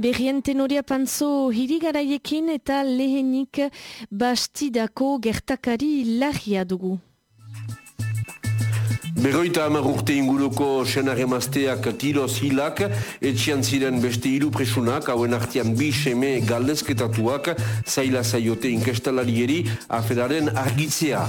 Berrien tenoria pantzo hirigaraiekin eta lehenik bastidako gertakari lagia dugu. Berroita hamar urte inguruko senare mazteak tiroz hilak, etxian ziren beste hiru presunak, hauen artian bi seme galdezketatuak, zaila zaiote inkestalarieri aferaren argitzea.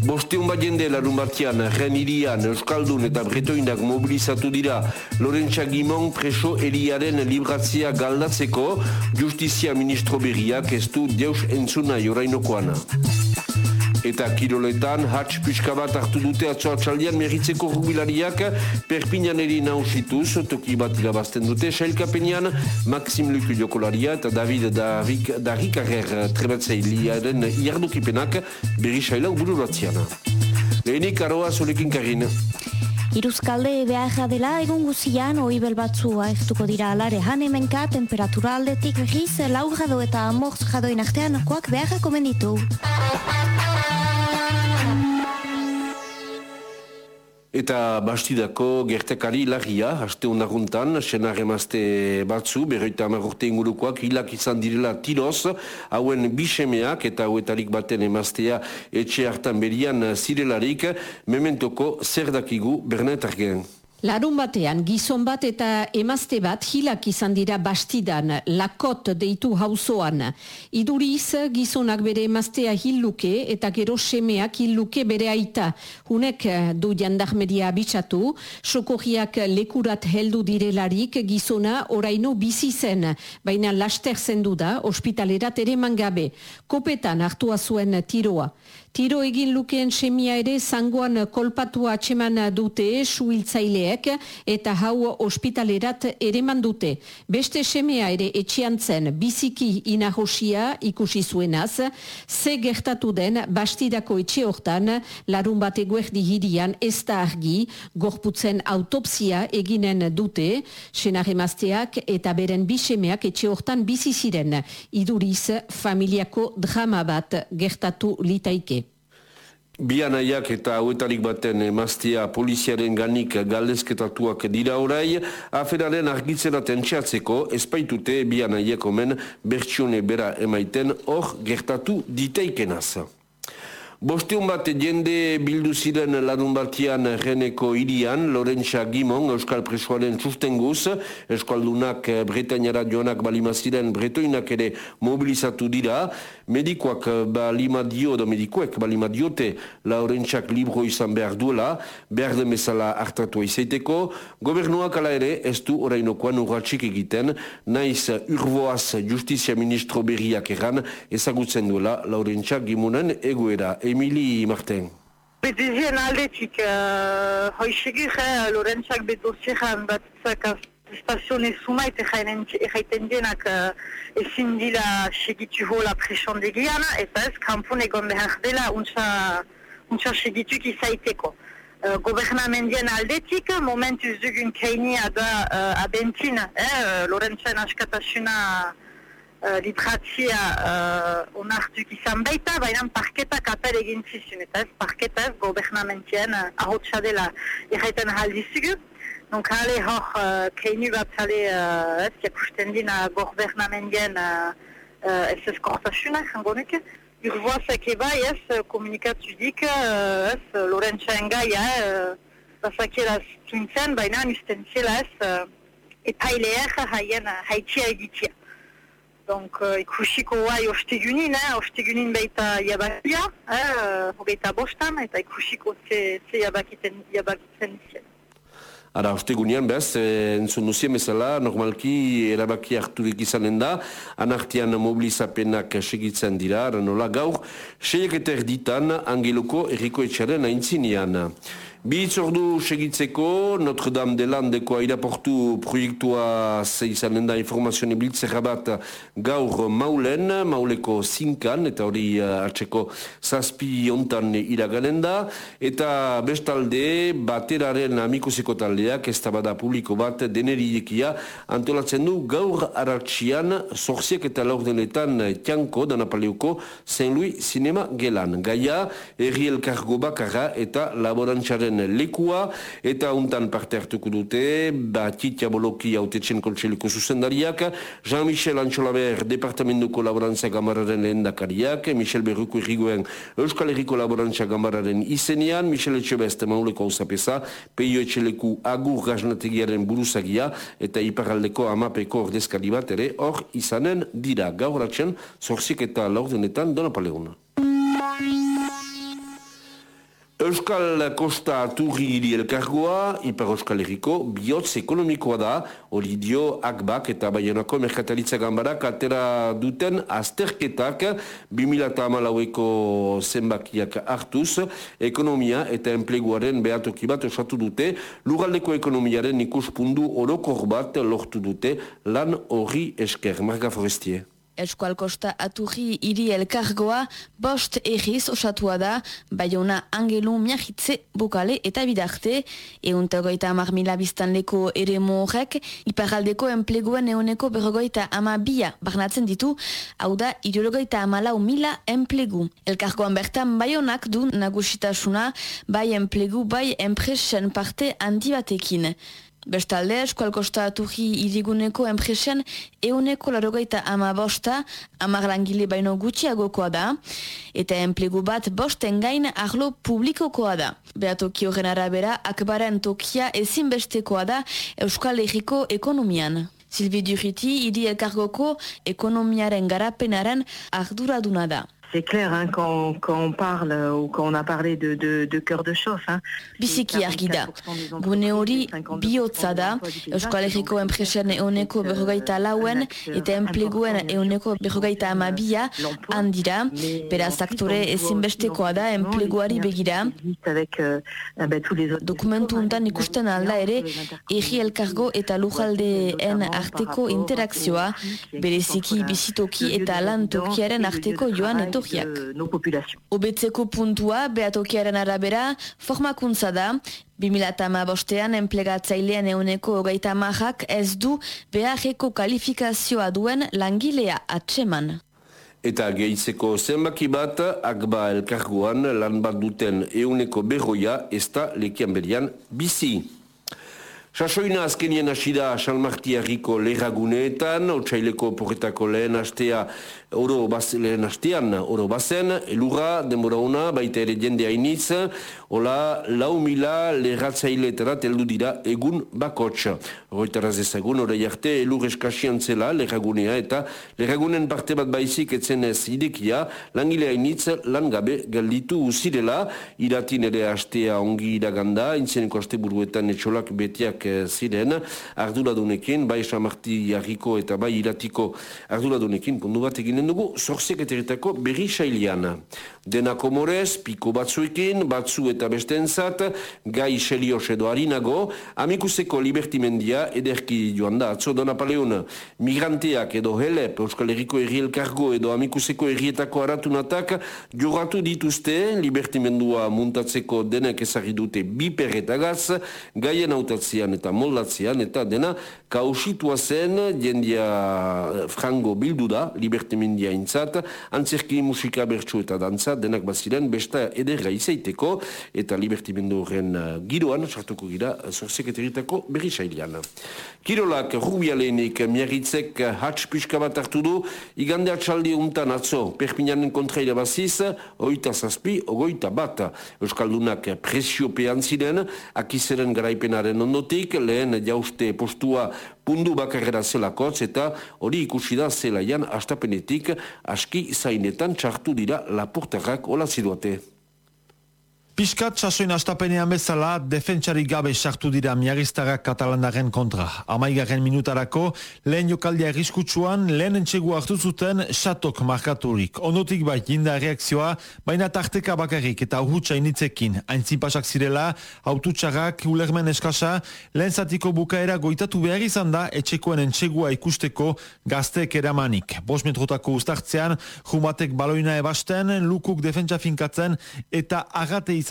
Bosteun bat jende larun batian, ren irian, Euskaldun eta Bretoinak mobilizatu dira Lorentza Gimon preso eriaren libratzea galdatzeko Justizia Ministro Berriak ez du deus entzuna jorainokoana. Eta kiroletan, hatx pixka bat hartu dute atzoa txaldian meritzeko rubilariak perpinan eri nausituz, toki bat irabazten dute, sailkapenean Maxim Luku jokolaria eta David Darik Ager trebatzailiaren iardukipenak berri sailau bururatzean. Lehenik aroa zulekin karin. Iruzkalde beharra dela egun guzian oibel batzua eztuko dira alare hanemenka temperatura aldetik riz lau jado eta amorz jadoin artean koak beharra komenditu. Eta bastidako gertekari lagia, haste ondaguntan, senar emazte batzu, berroita amagorte ingurukoak, hilak izan direla tiroz, hauen bisemeak eta hauetarik baten emaztea etxe hartan berian zirelarik, mementoko zer dakigu Bernet Argen. Larun batean, gizon bat eta emazte bat hilak izan dira bastidan, lakot deitu hauzoan. Iduriz, gizonak bere emaztea hilluke eta gero semeak hilluke bere aita. Hunek du jandarmeria abitsatu, sokorriak lekurat heldu direlarik gizona oraino bizi zen, baina laster zendu da, ospitalerat ere mangabe. Kopetan hartua zuen tiroa. Tiro egin lukeen semia ere zangoan kolpatu atseman dute suhiltzaileek eta hau ospitalerat ere dute. Beste semea ere etxian zen biziki inahosia ikusi zuenaz, ze gertatu den bastidako etxe hortan larun bat eguerdi hirian ez da argi, gorputzen autopsia eginen dute, senaremazteak eta beren bisemeak etxe hortan bizi ziren, iduriz familiako drama bat gertatu litaike. Bianaiak eta hauetarik baten emaztea poliziaren ganik galdezketatuak dira orai, aferaren argitzen atentxeatzeko espaitute bianaiek omen bertsione bera emaiten hor gertatu diteikenaz. Bosteun bat jende bildu ziren larun batian reneko irian, Lorentza Gimon, Euskal Presoaren sustenguz, Euskaldunak Bretainara joanak balima ziren Bretoinak ere mobilizatu dira, medikoak balima dio, da medikoek balima diote, Laurentzak libro izan behar duela, behar demezala hartatu izaiteko, gobernuak ala ere ez du orainokoan urratxik egiten, naiz urboaz justizia ministro berriak erran, ezagutzen duela Laurentzak Gimonen egoera. Emili Martin. Bedizien aldetik, uh, hoixegik, eh, Lorentzak bedozieran bat zaka stazione sumait erraiten dienak uh, ezin dila segitu hola presondegian, eta ez kampun egon behar dela untsa, untsa segituk izaiteko. Uh, gobernamendien aldetik, momentuz dugun keinia da uh, abentin, eh, Lorentzen askatasuna uh, litratzia uh, onartuk izan baita, baina parketak apel egin zizun, eta ez parketa ez gobernamentien uh, ahotsa dela erraiten ahaldizugu. Donc hale hor uh, keinu bat hale uh, ez jakusten dina gobernamentien uh, uh, ez ez kortasuna, jango nuke. Urboazak eba ez komunikatu dik, uh, ez Lorentza engaia, uh, bazakela zuntzen, baina nisten zela ez uh, epaileak haien haitia egitia. Donc, uh, ikusiko guai ostegunin, eh, ostegunin baita jabakia, eh, hogeita bostan, eta ikusiko ze, ze jabakiten, jabakitzen zien. Ara, ostegunian, behaz, eh, entzun nuzien bezala, normalki erabaki harturik izanen da, anartian mobilizapenak segitzen dira, nola gaur, seiek eta erditan, angeloko erriko etxaren aintzinean. Bi itzordu segitzeko, Notre Dame de Landeko airaportu proiektua zeizanen da informazioa biltzera bat gaur maulen, mauleko zinkan, eta hori uh, hartzeko zazpi ontan iraganen da, eta bestalde bateraren amikusiko taldeak, ez bada publiko bat deneridekia antolatzen du gaur aratsian zorziek eta laurdenetan tianko da Napaleuko Saint Louis Cinema Gelan. Gaia, erri elkargo bakarra eta laborantzaren Kontseiluen lekua, eta untan parte hartuko dute, ba, Titia Boloki autetxen Kontseiluko zuzendariak, Jean-Michel Antxolaber, Departamentuko Laborantza Gamararen lehen dakariak, Michel Berruko irriguen Euskal Herriko Laborantza Gamararen izenian, Michel Etxebest, mauleko hausapesa, Peio Etxeleku Agur Gaznategiaren buruzagia, eta Iparaldeko Amapeko ordezkari bat ere, hor izanen dira gauratzen, zorzik eta laurdenetan, dona paleuna. Euskal Kosta Aturri hiri elkargoa, Ipar Euskal Herriko, bihotz ekonomikoa da, hori dio akbak eta baionako merkataritza gambarak atera duten azterketak 2008ko zenbakiak hartuz, ekonomia eta enpleguaren behatoki bat osatu dute, lugaldeko ekonomiaren ikuspundu orokor bat lortu dute lan hori esker. Marga Forestier. Eskual Kosta Aturri hiri elkargoa bost egiz osatua da, baiona angelu miahitze bukale eta bidarte, euntagoita amar mila biztanleko ere horrek, iparaldeko enpleguen euneko berrogoita ama bia barnatzen ditu, hau da, ideologoita ama lau mila enplegu. Elkargoan bertan baionak du nagusitasuna, bai enplegu, bai enpresen parte handi batekin. Bestalde, eskual kostatu iriguneko enpresen euneko larogeita ama bosta, amar langile baino gutxiagokoa da, eta enplegu bat bosten gain arlo publikokoa da. Beatoki horren arabera, akbaren tokia ezinbestekoa da Euskal Herriko ekonomian. Silvi Duriti, idi elkargoko ekonomiaren garapenaren arduraduna da. C'est clair hein, quand, quand on parle ou quand on a parlé de, de, de cœur de chauffe. Hein, Biziki argi da. Gune hori bihotza da, Euskal Herriko enpresen euneko berrogeita lauen eta enpleguen euneko berrogeita amabia handira, beraz aktore ezinbestekoa da enpleguari begira. Dokumentu untan ikusten alda ere, erri elkargo eta lujaldeen arteko interakzioa, bereziki bizitoki eta lan tokiaren arteko joan eto etorriak. Obetzeko puntua, behatokiaren arabera, formakuntza da, 2008 bostean enplegatzailean euneko hogeita marrak ez du beharreko kalifikazioa duen langilea atseman. Eta gehitzeko zenbaki bat, akba elkargoan lan bat duten euneko berroia ez da lekian berian bizi. Sasoina azkenien asida Salmartiarriko lehraguneetan, otxaileko porretako lehen astea oro baz, lehen astean oro bazen, elurra, denbora una, baita ere jende hainitz, hola, lau mila leherratzaile teldu dira egun bakotx. Horretaraz ezagun, orai arte, elur eskasian zela lehragunea eta lehragunen parte bat baizik etzen ez idekia, langile hainitz lan gabe galditu uzirela, iratin ere astea ongi iraganda, intzeneko aste buruetan etxolak betiak eh, ziren, arduradunekin, bai Samarti jarriko eta bai iratiko arduradunekin, kondu bat egin eginen dugu zorzek eteritako berri sailian. Denako morez, piko batzuekin, batzu eta bestentzat, gai xelios edo harinago, amikuseko libertimendia ederki joan da. Atzo dona paleun, migranteak edo helep, Euskal Herriko errielkargo edo amikuseko errietako aratunatak, joratu dituzte, libertimendua muntatzeko denek ezagri dute biperretagaz, gaien autatzean eta moldatzean, eta dena kausitua zen, jendia frango bildu da, libertimendua india intzat, antzerki musika bertsu eta dantza, denak baziren, besta ederra izaiteko, eta libertimendu horren uh, giroan, sartuko gira, zorzeketeritako berri sailian. Kirolak rubialenik miarritzek hatx pixka bat hartu du, igande atxaldi untan atzo, perpinanen kontra baziz, oita zazpi, ogoita bat, Euskaldunak presiopean ziren, akizeren garaipenaren ondotik, lehen jauste postua pundu bakarrera zelakotz eta hori ikusi da zelaian astapenetik aski zainetan txartu dira lapurtarrak hola ziduate. Piskat sasoin astapenean bezala, defentsari gabe sartu dira miagistarak katalandaren kontra. Amaigarren minutarako, lehen jokaldia erriskutsuan, lehen entxegu hartu zuten satok markaturik. Ondotik bai, jinda reakzioa, baina tarteka bakarrik eta uhutsa initzekin. Aintzipasak zirela, aututxarrak, ulermen eskasa, lehen zatiko bukaera goitatu behar izan da, etxekoen entxegua ikusteko gazteek eramanik. Bos metrotako ustartzean, jumatek baloina ebasten, lukuk defentsa finkatzen, eta agate izan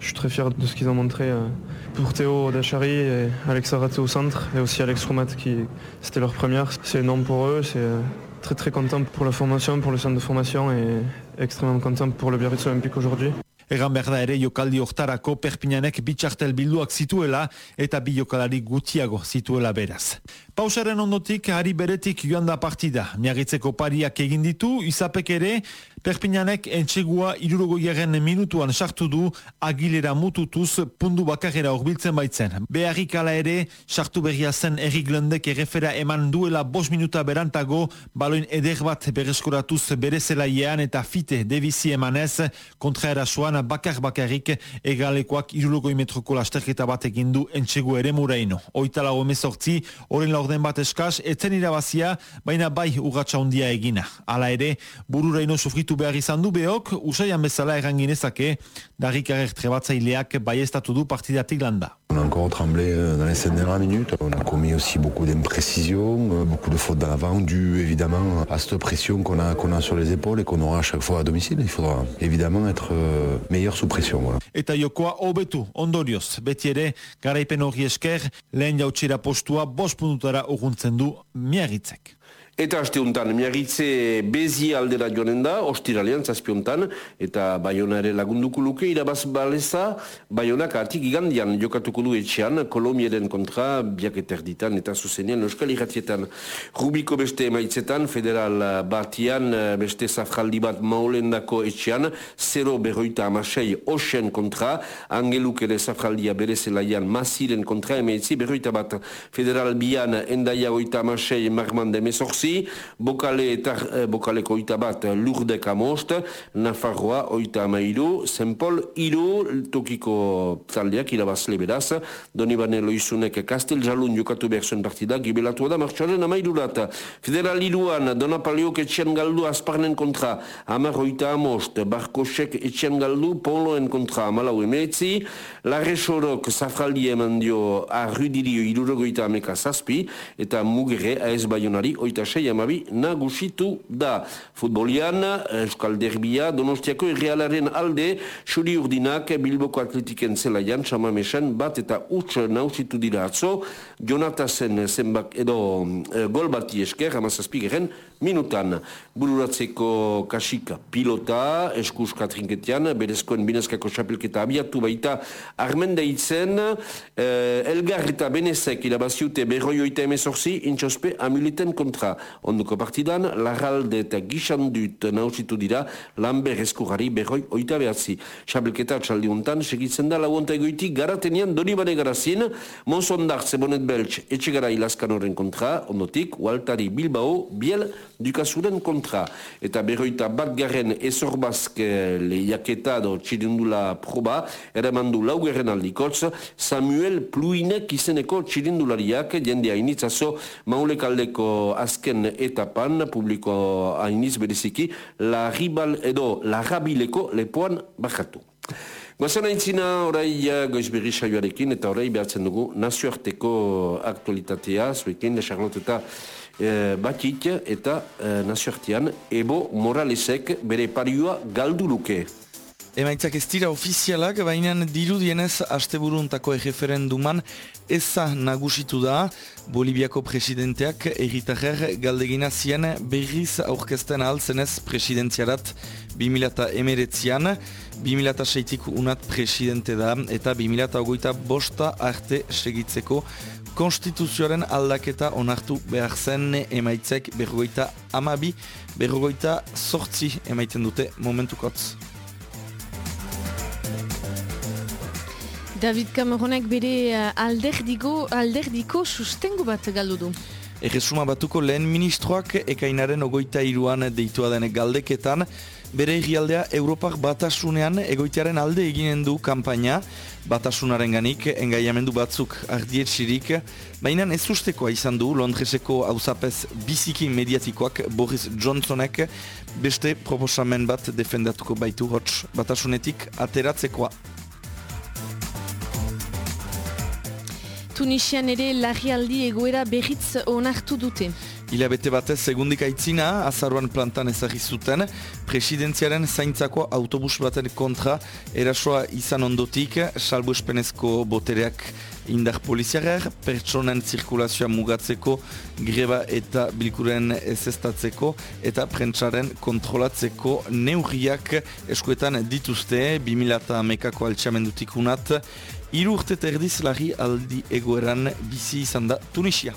Je suis très fier de ce qu'ils ont montré euh, pour Théo Dachary et Alex Aratze au centre et aussi Alex Roumat qui c'était leur première. C'est énorme pour eux, c'est euh, très très content pour la formation, pour le centre de formation et extrêmement content pour le Biarritz Olympique aujourd'hui. Egan behar da ere jokaldi oktarako Perpignanek bitxartel bilduak zituela eta bi jokalari gutiago zituela beraz. Pausaren ondotik, ari beretik joan da partida. Miagitzeko pariak egin ditu, izapek ere, Perpignanek entxegua irurogoiaren minutuan sartu du agilera mututuz pundu bakarera horbiltzen baitzen. Beharrik ala ere, sartu berria zen Erik Lendek errefera eman duela bos minuta berantago, baloin eder bat berezkoratuz bere zelaiean eta fite devizi emanez, kontra erasuan bakar bakarrik egalekoak irurogoi metroko lasterketa bat egin du entxegu ere mureino. Oitala emezortzi, oren laurden bat eskaz, etzen irabazia, baina bai urratxa hundia egina. Hala ere, bururaino sufritu behar izan du behok, usaian bezala erranginezake, darrik trebatzaileak baiestatu du partidatik landa. On a encore tremblé euh, dans les 5 dernières minutes. On a commis aussi beaucoup d'imprécisions, euh, beaucoup de fautes dans l'avant, dû évidemment à cette pression qu'on a, qu'on a sur les épaules et qu'on aura à chaque fois à domicile. Il faudra évidemment être euh, meilleur sous pression. Voilà. Eta jokoa hobetu, ondorioz, beti ere, garaipen hori esker, lehen jautxera postua, bos punutara urguntzen du miagitzek. Eta haste honetan, miagitze bezi aldera joanen da, ostiralean, zazpiontan, eta Bayona ere lagunduko luke, irabaz baleza, Bayonak atik igandian jokatuko du etxean, Kolombiaren kontra, biak eterditan, eta zuzenean, Euskal Iratietan, Rubiko beste emaitzetan, federal batian, beste zafraldi bat maulendako etxean, 0 berroita amasei osen kontra, angeluk ere zafraldia bere zelaian, masiren kontra emaitzi, berroita bat. Federal bian, endaia oita amasei marman demezorzi, bokale eta eh, bokaleko oita bat lurdek amost, Nafarroa oita amairu, Zenpol iru tokiko taldeak irabazle beraz, doni bane loizunek kastel jalun jokatu behar zuen partida, gibelatu da martxoaren amairu data. Federal iruan, Dona Paliok etxean galdu azparnen kontra, amar oita amost, Barkosek etxean galdu, Poloen kontra, Malau emeetzi, Larre Sorok zafraldi eman dio arrudirio irurogoita ameka zazpi, eta mugere aez baionari oita sei amabi nagusitu da. Futbolian, Euskal Derbia, Donostiako irrealaren alde, xuri urdinak Bilboko Atletiken zelaian, txamamesen bat eta utx nausitu dira atzo, Jonatasen zenbak edo e, gol bati esker, amazazpigeren, minutan. Bururatzeko kasika pilota, eskuska trinketian, berezkoen binezkako xapelketa abiatu baita armen deitzen, eh, elgar eta benezek irabaziute berroioita emezorzi, intxospe amuliten kontra. Onduko partidan, larralde eta gixandut nausitu dira, lanber eskurari berroi oita behatzi. Xapelketa txaldi untan, segitzen da lauonta egoitik garatenian doni bane garazien, Monsondar, Zebonet Beltz, etxegara ilazkan horren kontra, ondotik, Waltari Bilbao, Biel, Dukasuren kontra. Eta berroita bat garen ezorbazk lehiaketa do txirindula proba, ere mandu laugerren aldikotz, Samuel Pluinek izeneko txirindulariak, jende hainitzazo maulekaldeko azken etapan, publiko hainiz bereziki, la ribal edo la rabileko lepoan bakatu. Gozen aintzina orai goizberri saioarekin eta orai behatzen dugu nazioarteko aktualitatea, zuekin, Charlotte eta e, batik eta e, nazioartean Ebo Moralesek bere pariua galduruke. Emaitzak ez dira ofizialak, baina dirudienez asteburuntako erreferenduman eza nagusitu da. Boliviako presidenteak erritarrer galdegina zien berriz aurkezten alzenez presidentziarat 2008an, 2006tik unat presidente da eta 2008 bosta arte segitzeko konstituzioaren aldaketa onartu behar zen. Emaitzek berrogoita amabi, berrogoita sortzi emaiten dute momentukotz. David Cameronek bere uh, alderdiko, alderdiko sustengu bat galdu du. Erresuma batuko lehen ministroak ekainaren ogoita iruan deitua den galdeketan, bere egialdea Europak batasunean egoitearen alde eginen du kampaina, batasunaren ganik, engaiamendu batzuk ardietxirik, baina ez ustekoa izan du Londreseko hauzapez biziki mediatikoak Boris Johnsonek beste proposamen bat defendatuko baitu hots batasunetik ateratzekoa. Tunisian ere larrialdi egoera berriz onartu dute. Hilabete batez segundik aitzina, azaruan plantan ezagizuten, presidentziaren zaintzako autobus baten kontra erasoa izan ondotik, salbu espenezko botereak indar poliziarer, pertsonen zirkulazioa mugatzeko, greba eta bilkuren ezestatzeko, eta prentsaren kontrolatzeko neurriak eskuetan dituzte, 2000 mekako altxamendutik unat, Iru urte terdiz lagi aldi egoeran bizi izan da Tunisia.